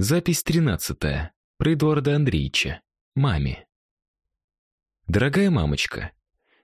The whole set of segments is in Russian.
Запись тринадцатая. Про Эдуарда Андреевича. Маме. Дорогая мамочка,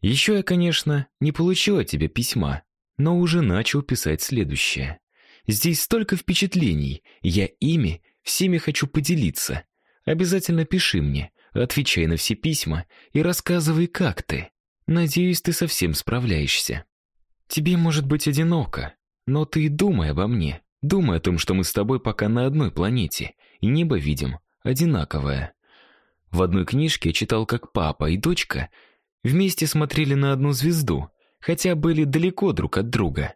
еще я, конечно, не получил от тебя письма, но уже начал писать следующее. Здесь столько впечатлений, я ими всеми хочу поделиться. Обязательно пиши мне, отвечай на все письма и рассказывай, как ты. Надеюсь, ты совсем справляешься. Тебе может быть одиноко, но ты думай обо мне. Думай о том, что мы с тобой пока на одной планете, и небо видим одинаковое. В одной книжке я читал, как папа и дочка вместе смотрели на одну звезду, хотя были далеко друг от друга.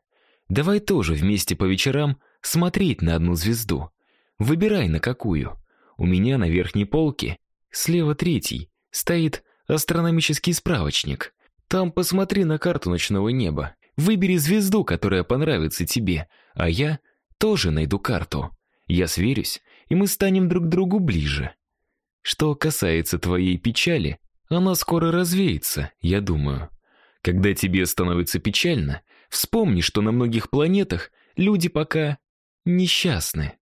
Давай тоже вместе по вечерам смотреть на одну звезду. Выбирай на какую. У меня на верхней полке, слева третий, стоит астрономический справочник. Там посмотри на карту ночного неба. Выбери звезду, которая понравится тебе, а я тоже найду карту. Я сверюсь, и мы станем друг другу ближе. Что касается твоей печали, она скоро развеется, я думаю. Когда тебе становится печально, вспомни, что на многих планетах люди пока несчастны.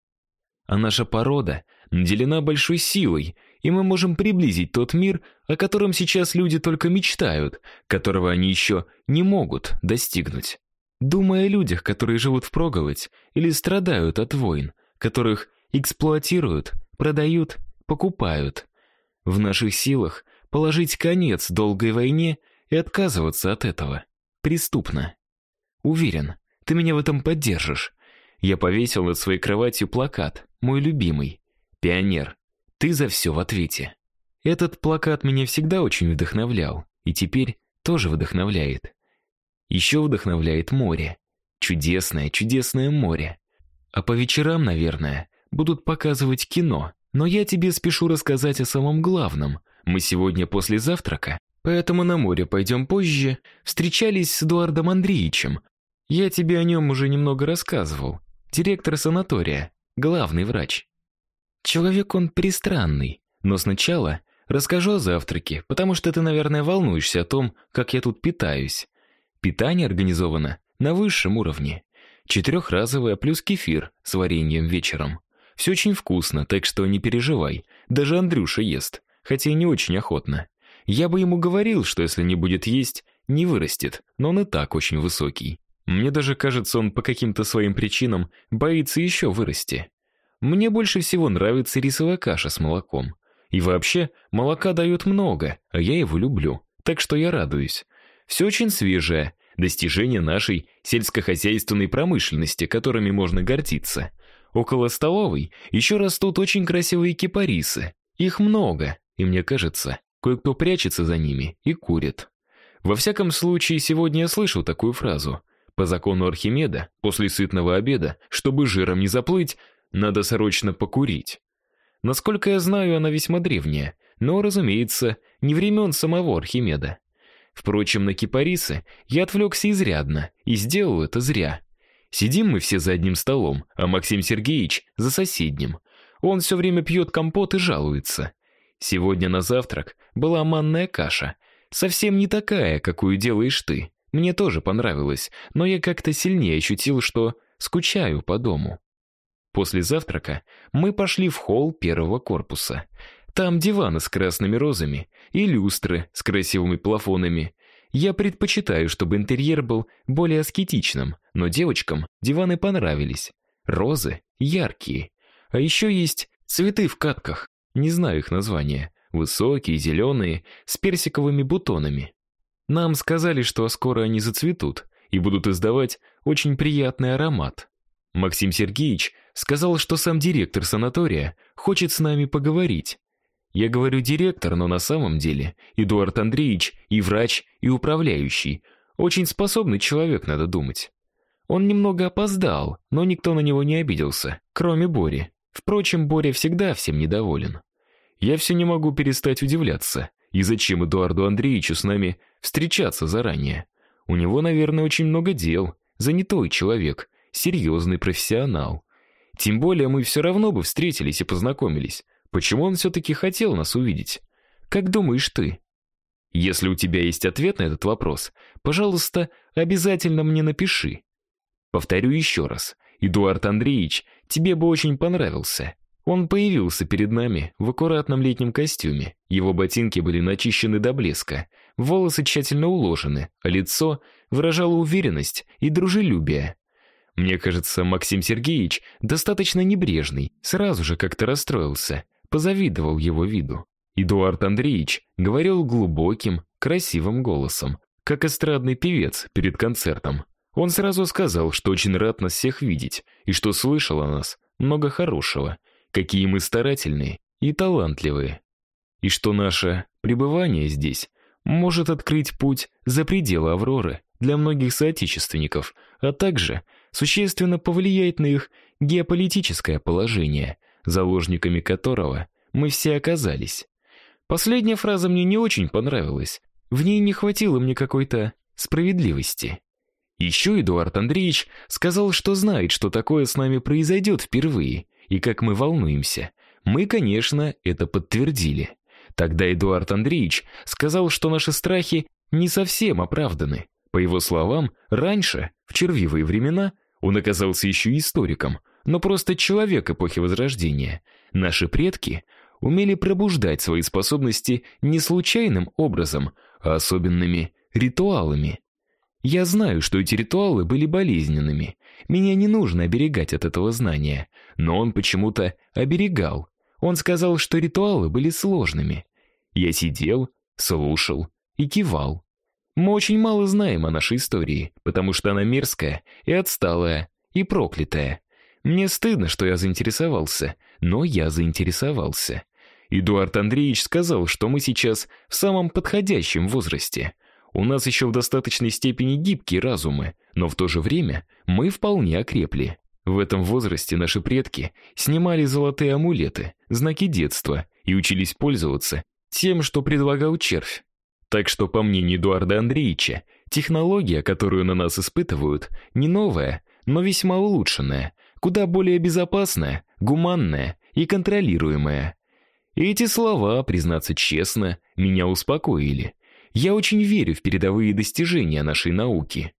А наша порода наделена большой силой, и мы можем приблизить тот мир, о котором сейчас люди только мечтают, которого они еще не могут достигнуть. Думая о людях, которые живут в впроголодь или страдают от войн, которых эксплуатируют, продают, покупают. В наших силах положить конец долгой войне и отказываться от этого. Преступно. Уверен, ты меня в этом поддержишь. Я повесил над своей кроватью плакат, мой любимый. Пионер, ты за все в ответе. Этот плакат меня всегда очень вдохновлял, и теперь тоже вдохновляет. Еще вдохновляет море. Чудесное, чудесное море. А по вечерам, наверное, будут показывать кино. Но я тебе спешу рассказать о самом главном. Мы сегодня после завтрака, поэтому на море пойдем позже, встречались с Эдуардом Андреевичем. Я тебе о нем уже немного рассказывал. Директор санатория, главный врач. Человек он пристранный, но сначала расскажу о завтраке, потому что ты, наверное, волнуешься о том, как я тут питаюсь. Питание организовано на высшем уровне. Четырехразовое плюс кефир с вареньем вечером. Все очень вкусно, так что не переживай. Даже Андрюша ест, хотя и не очень охотно. Я бы ему говорил, что если не будет есть, не вырастет, но он и так очень высокий. Мне даже кажется, он по каким-то своим причинам боится еще вырасти. Мне больше всего нравится рисовая каша с молоком. И вообще, молока дают много, а я его люблю. Так что я радуюсь. Все очень свежее, достижение нашей сельскохозяйственной промышленности, которыми можно гордиться. Около столовой еще растут очень красивые кипарисы. Их много, и мне кажется, кое-кто прячется за ними и курит. Во всяком случае, сегодня я слышал такую фразу. По закону Архимеда, после сытного обеда, чтобы жиром не заплыть, надо срочно покурить. Насколько я знаю, она весьма древняя, но, разумеется, не времен самого Архимеда. Впрочем, на кипарисы я отвлекся изрядно и сделал это зря. Сидим мы все за одним столом, а Максим Сергеевич за соседним. Он все время пьет компот и жалуется. Сегодня на завтрак была манная каша, совсем не такая, какую делаешь ты. Мне тоже понравилось, но я как-то сильнее ощутил, что скучаю по дому. После завтрака мы пошли в холл первого корпуса. Там диваны с красными розами и люстры с красивыми плафонами. Я предпочитаю, чтобы интерьер был более аскетичным, но девочкам диваны понравились. Розы яркие. А еще есть цветы в катках. Не знаю их названия. Высокие, зеленые, с персиковыми бутонами. Нам сказали, что скоро они зацветут и будут издавать очень приятный аромат. Максим Сергеевич сказал, что сам директор санатория хочет с нами поговорить. Я говорю директор, но на самом деле Эдуард Андреевич и врач, и управляющий. Очень способный человек, надо думать. Он немного опоздал, но никто на него не обиделся, кроме Бори. Впрочем, Боря всегда всем недоволен. Я все не могу перестать удивляться. И зачем Эдуарду Андреевичу с нами встречаться заранее? У него, наверное, очень много дел. Занятой человек, серьезный профессионал. Тем более мы все равно бы встретились и познакомились. Почему он все таки хотел нас увидеть? Как думаешь ты? Если у тебя есть ответ на этот вопрос, пожалуйста, обязательно мне напиши. Повторю еще раз. Эдуард Андреевич тебе бы очень понравился. Он появился перед нами в аккуратном летнем костюме. Его ботинки были начищены до блеска, волосы тщательно уложены, а лицо выражало уверенность и дружелюбие. Мне кажется, Максим Сергеевич достаточно небрежный, сразу же как-то расстроился, позавидовал его виду. Эдуард Андреевич говорил глубоким, красивым голосом, как эстрадный певец перед концертом. Он сразу сказал, что очень рад нас всех видеть и что слышал о нас много хорошего, какие мы старательные и талантливые. И что наше пребывание здесь может открыть путь за пределы Авроры для многих соотечественников, а также существенно повлияет на их геополитическое положение, заложниками которого мы все оказались. Последняя фраза мне не очень понравилась. В ней не хватило мне какой-то справедливости. Еще Эдуард Андреевич сказал, что знает, что такое с нами произойдет впервые, и как мы волнуемся. Мы, конечно, это подтвердили. Тогда Эдуард Андреевич сказал, что наши страхи не совсем оправданы. По его словам, раньше, в червивые времена, он оказался еще историком, но просто человек эпохи Возрождения. Наши предки умели пробуждать свои способности не случайным образом, а особенными ритуалами. Я знаю, что эти ритуалы были болезненными. Меня не нужно оберегать от этого знания, но он почему-то оберегал. Он сказал, что ритуалы были сложными. Я сидел, слушал и кивал. Мы очень мало знаем о нашей истории, потому что она мерзкая и отсталая, и проклятая. Мне стыдно, что я заинтересовался, но я заинтересовался. Эдуард Андреевич сказал, что мы сейчас в самом подходящем возрасте. У нас еще в достаточной степени гибкие разумы, но в то же время мы вполне окрепли. В этом возрасте наши предки снимали золотые амулеты, знаки детства и учились пользоваться тем, что предлагал червь. Так что, по мнению Эдуарда Андреевича, технология, которую на нас испытывают, не новая, но весьма улучшенная, куда более безопасная, гуманная и контролируемая. И эти слова, признаться честно, меня успокоили. Я очень верю в передовые достижения нашей науки.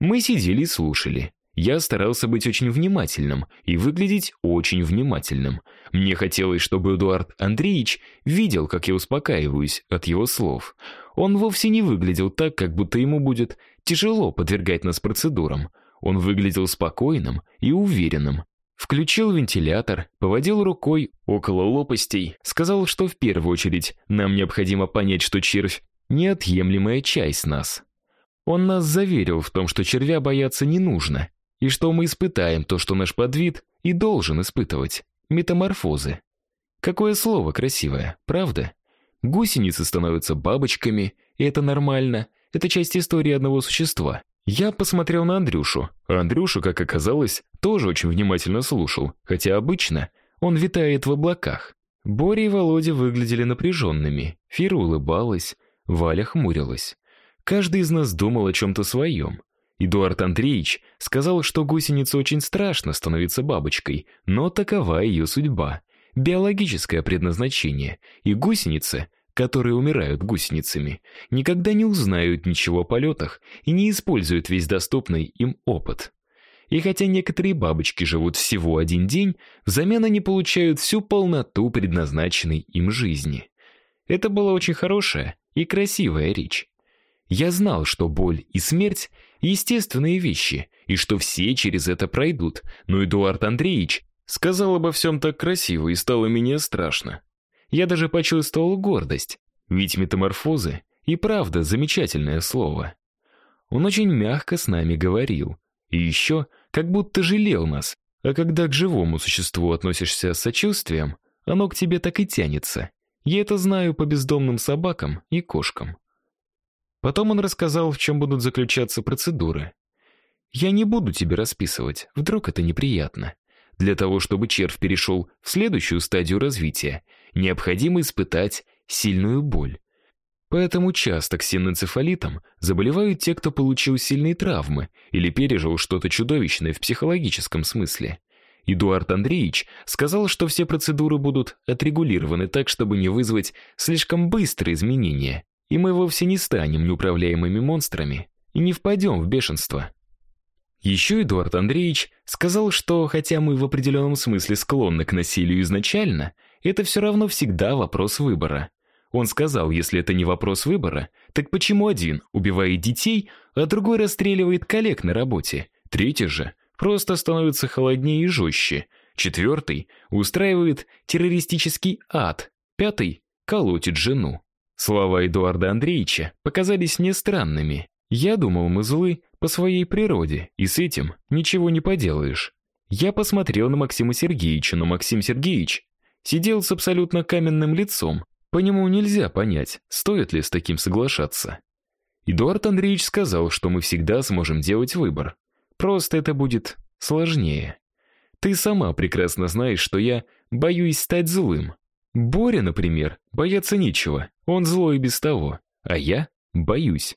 Мы сидели и слушали. Я старался быть очень внимательным и выглядеть очень внимательным. Мне хотелось, чтобы Эдуард Андреевич видел, как я успокаиваюсь от его слов. Он вовсе не выглядел так, как будто ему будет тяжело подвергать нас процедурам. Он выглядел спокойным и уверенным. Включил вентилятор, поводил рукой около лопастей, сказал, что в первую очередь нам необходимо понять, что червь неотъемлемая часть нас. Он нас заверил в том, что червя бояться не нужно, и что мы испытаем то, что наш подвид и должен испытывать метаморфозы. Какое слово красивое, правда? Гусеницы становятся бабочками, и это нормально. Это часть истории одного существа. Я посмотрел на Андрюшу, Андрюша, как оказалось, тоже очень внимательно слушал, хотя обычно он витает в облаках. Боря и Володя выглядели напряженными, Фира улыбалась, Валя хмурилась. Каждый из нас думал о чем то своем. Эдуард Андреевич сказал, что гусенице очень страшно становиться бабочкой, но такова ее судьба, биологическое предназначение. И гусеницы, которые умирают гусеницами, никогда не узнают ничего о полетах и не используют весь доступный им опыт. И хотя некоторые бабочки живут всего один день, взамен они получают всю полноту предназначенной им жизни. Это была очень хорошая и красивая речь. Я знал, что боль и смерть естественные вещи, и что все через это пройдут, но Эдуард Андреевич сказал обо всем так красиво и стало менее страшно. Я даже почувствовал гордость, ведь метаморфозы и правда замечательное слово. Он очень мягко с нами говорил, и еще как будто жалел нас. А когда к живому существу относишься с сочувствием, оно к тебе так и тянется. Я это знаю по бездомным собакам и кошкам. Потом он рассказал, в чем будут заключаться процедуры. Я не буду тебе расписывать, вдруг это неприятно. Для того, чтобы червь перешел в следующую стадию развития, необходимо испытать сильную боль. Поэтому часто ксеноэнцефалитом заболевают те, кто получил сильные травмы или пережил что-то чудовищное в психологическом смысле. Эдуард Андреевич сказал, что все процедуры будут отрегулированы так, чтобы не вызвать слишком быстрые изменения, и мы вовсе не станем неуправляемыми монстрами и не впадем в бешенство. Еще Эдуард Андреевич сказал, что хотя мы в определенном смысле склонны к насилию изначально, это все равно всегда вопрос выбора. Он сказал, если это не вопрос выбора, так почему один убивает детей, а другой расстреливает коллег на работе? Третий же просто становится холоднее и жестче. Четвертый устраивает террористический ад. Пятый колотит жену. Слова Эдуарда Андреевича показались мне странными. Я думал, мы злы по своей природе, и с этим ничего не поделаешь. Я посмотрел на Максима Сергеевича, но Максим Сергеевич сидел с абсолютно каменным лицом. По нему нельзя понять, стоит ли с таким соглашаться. Эдуард Андреевич сказал, что мы всегда сможем делать выбор. Просто это будет сложнее. Ты сама прекрасно знаешь, что я боюсь стать злым. Боря, например, бояться нечего. Он злой без того, а я боюсь.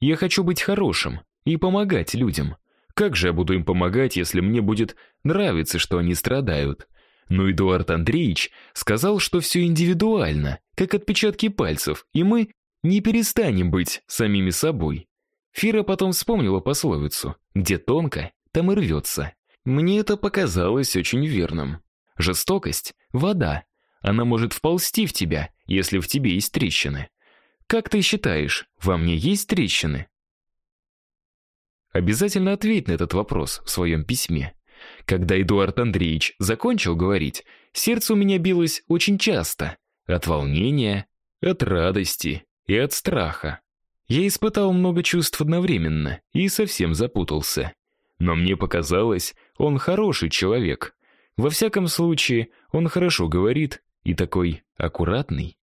Я хочу быть хорошим и помогать людям. Как же я буду им помогать, если мне будет нравиться, что они страдают? Но Эдуард Андреевич сказал, что все индивидуально, как отпечатки пальцев, и мы не перестанем быть самими собой. Фира потом вспомнила пословицу: где тонко, там и рвется». Мне это показалось очень верным. Жестокость вода. Она может вползти в тебя, если в тебе есть трещины. Как ты считаешь, во мне есть трещины? Обязательно ответь на этот вопрос в своем письме. Когда Эдуард Андреевич закончил говорить, сердце у меня билось очень часто, от волнения, от радости и от страха. Я испытал много чувств одновременно и совсем запутался. Но мне показалось, он хороший человек. Во всяком случае, он хорошо говорит и такой аккуратный.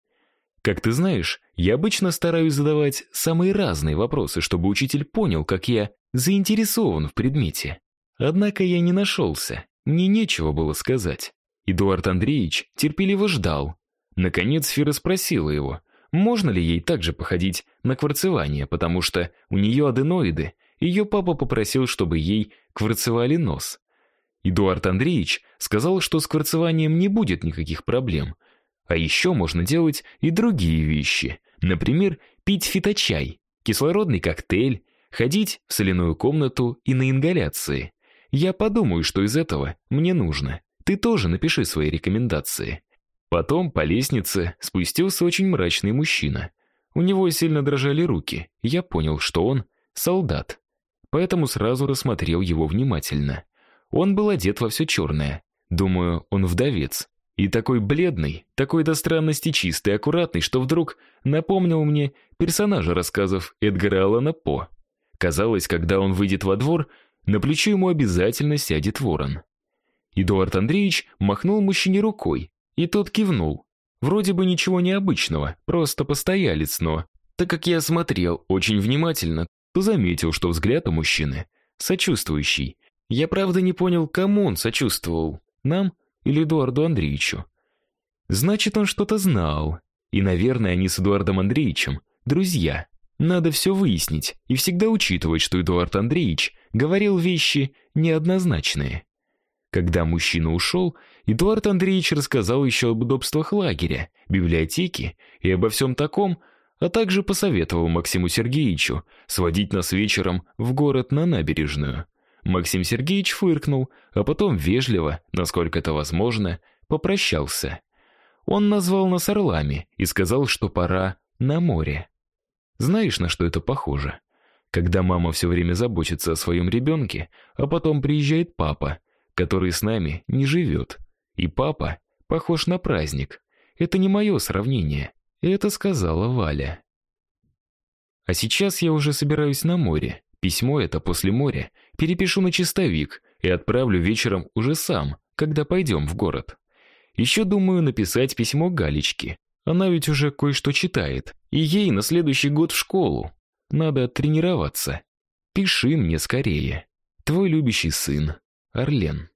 Как ты знаешь, я обычно стараюсь задавать самые разные вопросы, чтобы учитель понял, как я заинтересован в предмете. Однако я не нашелся, мне нечего было сказать. Эдуард Андреевич терпеливо ждал. Наконец Фира спросила его, можно ли ей также походить на кварцевание, потому что у нее аденоиды, ее папа попросил, чтобы ей кварцевали нос. Эдуард Андреевич сказал, что с кварцеванием не будет никаких проблем. А еще можно делать и другие вещи. Например, пить фиточай, кислородный коктейль, ходить в соляную комнату и на ингаляции. Я подумаю, что из этого мне нужно. Ты тоже напиши свои рекомендации. Потом по лестнице спустился очень мрачный мужчина. У него сильно дрожали руки. Я понял, что он солдат. Поэтому сразу рассмотрел его внимательно. Он был одет во все черное. Думаю, он вдовец. И такой бледный, такой до странности чистый и аккуратный, что вдруг напомнил мне персонажа рассказов Эдгара Аллана По. Казалось, когда он выйдет во двор, на плечо ему обязательно сядет ворон. Эдуард Андреевич махнул мужчине рукой, и тот кивнул. Вроде бы ничего необычного, просто постоялец, но так как я смотрел очень внимательно, то заметил, что взгляд у мужчины сочувствующий. Я правда не понял, кому он сочувствовал: нам или Эдуарду Андреевичу. Значит, он что-то знал. И, наверное, они с Эдуардом Андреевичем друзья. Надо все выяснить и всегда учитывать, что Эдуард Андреевич говорил вещи неоднозначные. Когда мужчина ушел, Эдуард Андреевич рассказал еще об удобствах лагеря, библиотеки и обо всем таком, а также посоветовал Максиму Сергеевичу сводить нас вечером в город на набережную. Максим Сергеевич фыркнул, а потом вежливо, насколько это возможно, попрощался. Он назвал нас орлами и сказал, что пора на море. Знаешь, на что это похоже? Когда мама все время заботится о своем ребенке, а потом приезжает папа, который с нами не живет. И папа похож на праздник. Это не мое сравнение, это сказала Валя. А сейчас я уже собираюсь на море. Письмо это после моря перепишу на чистовик и отправлю вечером уже сам, когда пойдем в город. Еще думаю написать письмо Галечке. Она ведь уже кое-что читает, и ей на следующий год в школу. Надо тренироваться. Пиши мне скорее. Твой любящий сын, Орлен.